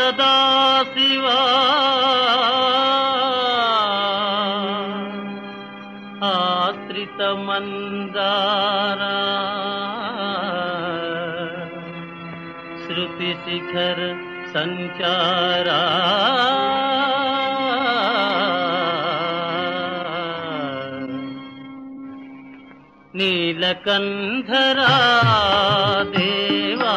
सदा शिवा आश्रितमन्दारा श्रुतिशिखर सञ्चारा नीलकन्धरा देवा।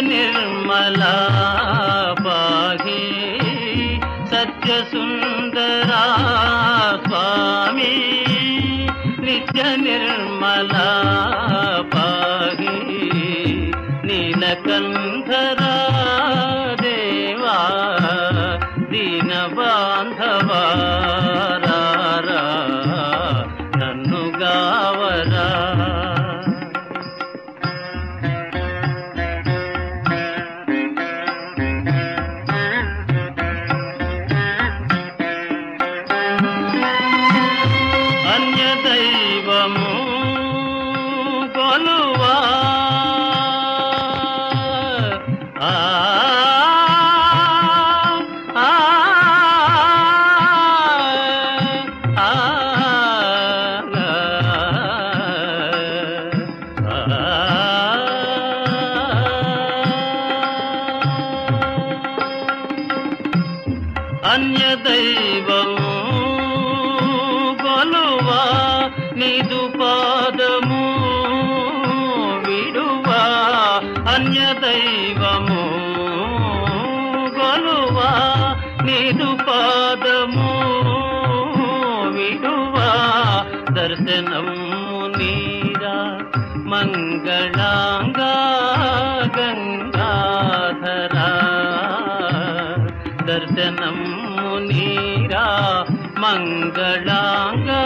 निर्मला पाहि। सत्यसुन्दरा स्वामी स्वामि निर्मला అన్య దైవము కొలువా నిదు పాదము విడువా అన్య దైవము కొలువా నిదు పాదము విడువా దర్శనము నీరా మంగళాంగా मुनीरा मङ्गलाङ्गा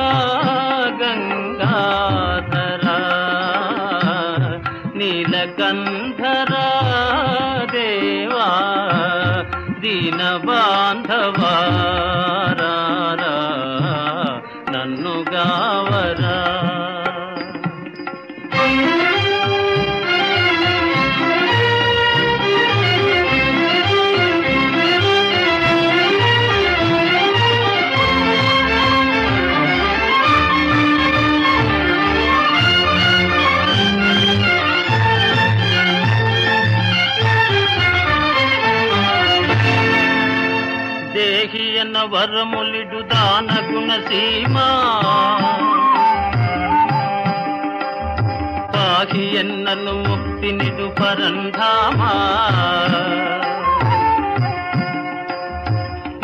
गङ्गाधरा नीलकन्धरा देवा दीनबान्धवा వరములిడు దాన గుణ సీమా. పాహి ఎన్నను ముక్తినిడు పరంధామా.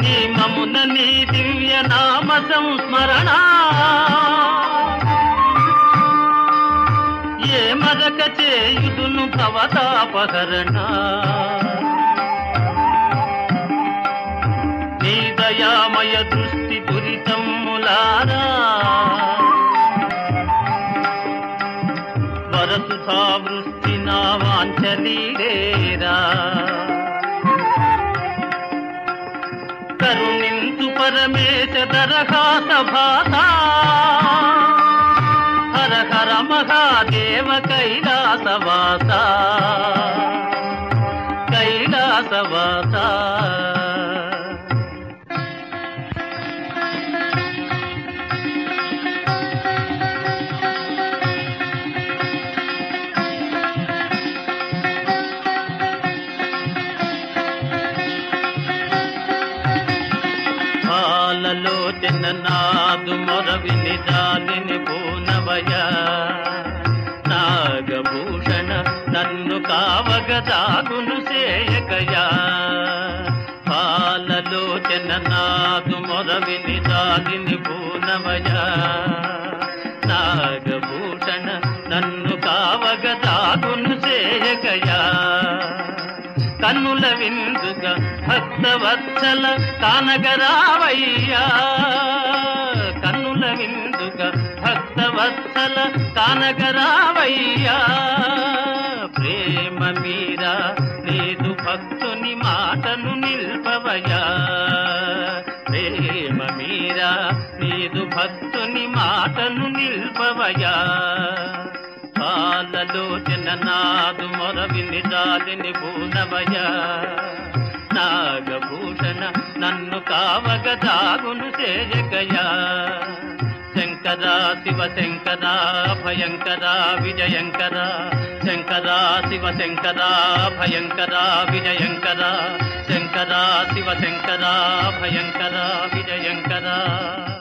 నియమమున నీ దివ్య నామ సంస్మరణ. ఏ మరక చేయుదును భవతాపహరణ నీ దయామయ దృష్టి దురితమ్ములారా. వరసుధా వృష్టి నా వాంఛలీడేరా కరుణింతు పరమేశ దరహాస భాత. హర హర మహాదేవ కైలాసవాస కైలాసవాస. పాలలోచన నాదు మొరవిని జాలిని పూనవయ. నాగభూషణ నన్ను కావగదాగును సేయకయా. పాలలోచన నాదు మొరవిని జాలిని పూనవయ. నాగభూషణ నన్ను కావగదాగును సేయకయా. కన్నుల విందుగా భక్తి భక్తవత్సల కానగరావయ్యా. విందుగా భక్తవత్సల కానగరావయ్యా. ప్రేమ మీరా లేదు భక్తుని మాటను నిల్పవయా ప్రేమ మీరా లేదు భక్తుని మాటను నిల్పవయా పాలలోచన నాదు మొరవిని దాలిని భూనవయా నాగభూషణ నన్ను కావగ దాగును చేయగయా శంకరా శివ శంకరా భయంకరా విజయంకరా. శంకరా శివ శంకరా భయంకరా విజయంకరా. శంకరా శివ శంకరా భయంకరా విజయంకరా.